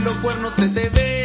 los cuernos se te ven.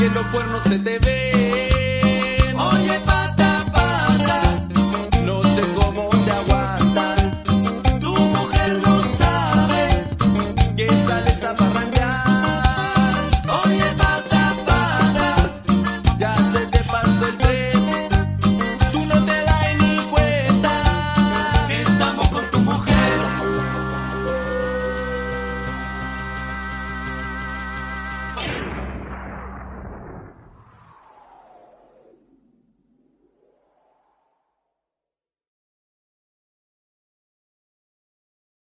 y en los cuernos se te ven. Oye, pata, pata, no sé cómo te aguantan. Tu mujer no sabe que sale.